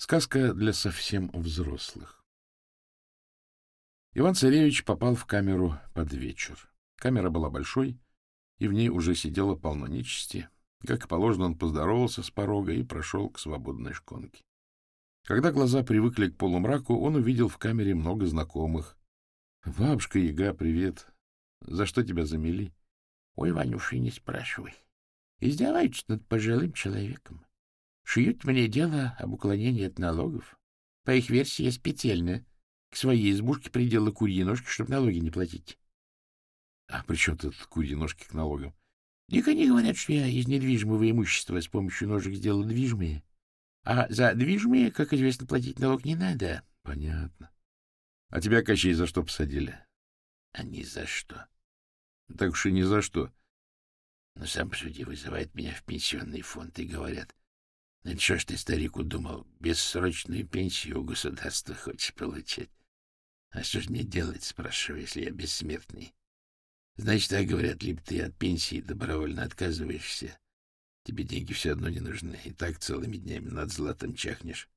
Сказка для совсем взрослых. Иван-царевич попал в камеру под вечер. Камера была большой, и в ней уже сидело полно нечисти. Как положено, он поздоровался с порога и прошел к свободной шконке. Когда глаза привыкли к полумраку, он увидел в камере много знакомых. — Бабушка Яга, привет. За что тебя замели? — Ой, Ванюша, не спрашивай. Издеваются над пожилым человеком. Шьют мне дело об уклонении от налогов. По их версии, я специально к своей избушке придела курьи ножки, чтобы налоги не платить. — А при чем тут курьи ножки к налогам? — Дико они говорят, что я из недвижимого имущества с помощью ножек сделал движимые. А за движимые, как известно, платить налог не надо. — Понятно. А тебя, Кощей, за что посадили? — А ни за что. — Так уж и ни за что. Но сам посуди, вызывает меня в пенсионный фонд и говорят, это что ж ты, старик, удумал, бессрочную пенсию у государства хочешь получать? А что ж мне делать, спрашиваю, если я бессмертный? Значит, так говорят, либо ты от пенсии добровольно отказываешься, тебе деньги все одно не нужны, и так целыми днями над златом чахнешь.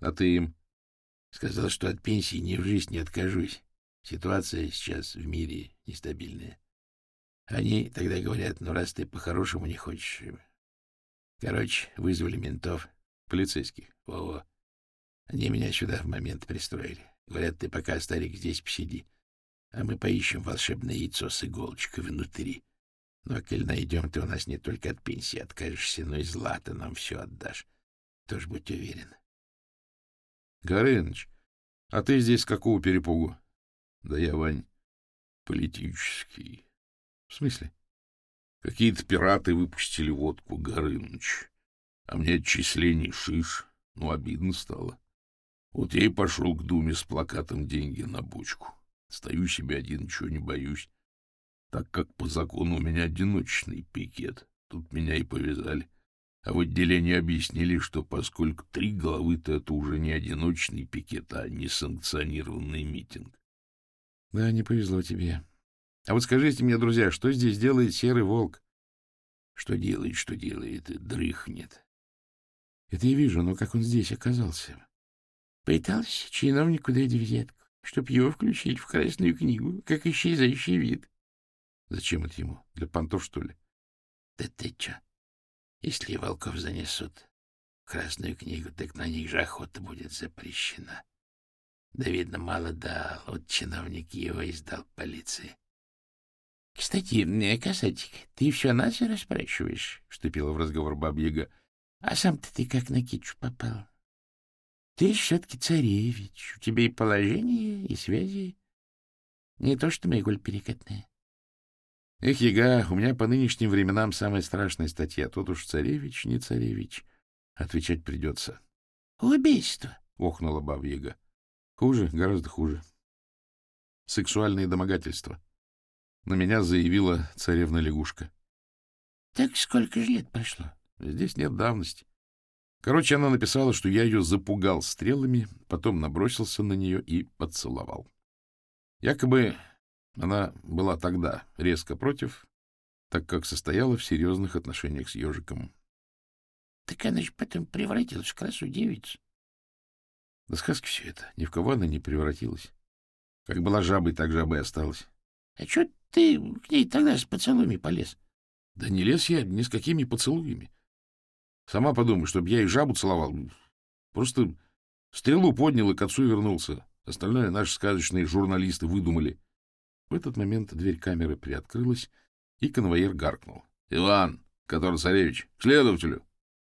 А ты им? Сказал, что от пенсии ни в жизнь не откажусь. Ситуация сейчас в мире нестабильная. Они тогда говорят, ну, раз ты по-хорошему не хочешь, Короче, вызвали ментов, полицейских. Во-во. Они меня сюда в момент пристроили. Говорят, ты пока, старик, здесь посиди, а мы поищем волшебное яйцо с иголочкой внутри. Но, коль найдем, ты у нас не только от пенсии откажешься, но и злато нам все отдашь. Тоже будь уверен. Горыныч, а ты здесь какого перепугу? Да я, Вань, политический. В смысле? Какие-то пираты выпустили водку, Горыныч. А мне отчислений шиш. Ну, обидно стало. Вот я и пошел к Думе с плакатом «Деньги на бочку». Стою себе один, ничего не боюсь. Так как по закону у меня одиночный пикет, тут меня и повязали. А в отделении объяснили, что поскольку три головы-то это уже не одиночный пикет, а несанкционированный митинг. Да, не повезло тебе. А вот скажите мне, друзья, что здесь делает серый волк? Что делает, что делает, дрыхнет. Это я вижу, но как он здесь оказался? Пытался чиновнику дать взятку, чтоб его включить в Красную книгу, как исчезающий вид. Зачем это ему? Для понтов, что ли? Да ты чё? Если волков занесут в Красную книгу, так на них же охота будет запрещена. Да, видно, мало дал, вот чиновник его издал полиции. — Кстати, касатик, ты все нас расспрашиваешь? — вступила в разговор Бабьяга. — А сам-то ты как на кичу попал? Ты все-таки царевич, у тебя и положение, и связи. Не то что моя перекатная. Эх, яга, у меня по нынешним временам самая страшная статья. Тут уж царевич, не царевич. Отвечать придется. — Убийство! — охнула баба-яга. — Хуже, гораздо хуже. Сексуальные домогательства. На меня заявила царевна-лягушка. — Так сколько же лет прошло? Здесь нет давности. Короче, она написала, что я ее запугал стрелами, потом набросился на нее и поцеловал. Якобы она была тогда резко против, так как состояла в серьезных отношениях с ежиком. — Так она же потом превратилась в красу девицу. Да сказки все это. Ни в кого она не превратилась. Как была жабой, так жабой осталась. — А что ты к ней тогда с поцелуями полез? — Да не лез я ни с какими поцелуями. Сама подумай, чтобы я и жабу целовал. Просто стрелу поднял и к отцу вернулся. Остальное наши сказочные журналисты выдумали. В этот момент дверь камеры приоткрылась, и конвоир гаркнул. — Иван, который царевич, к следователю.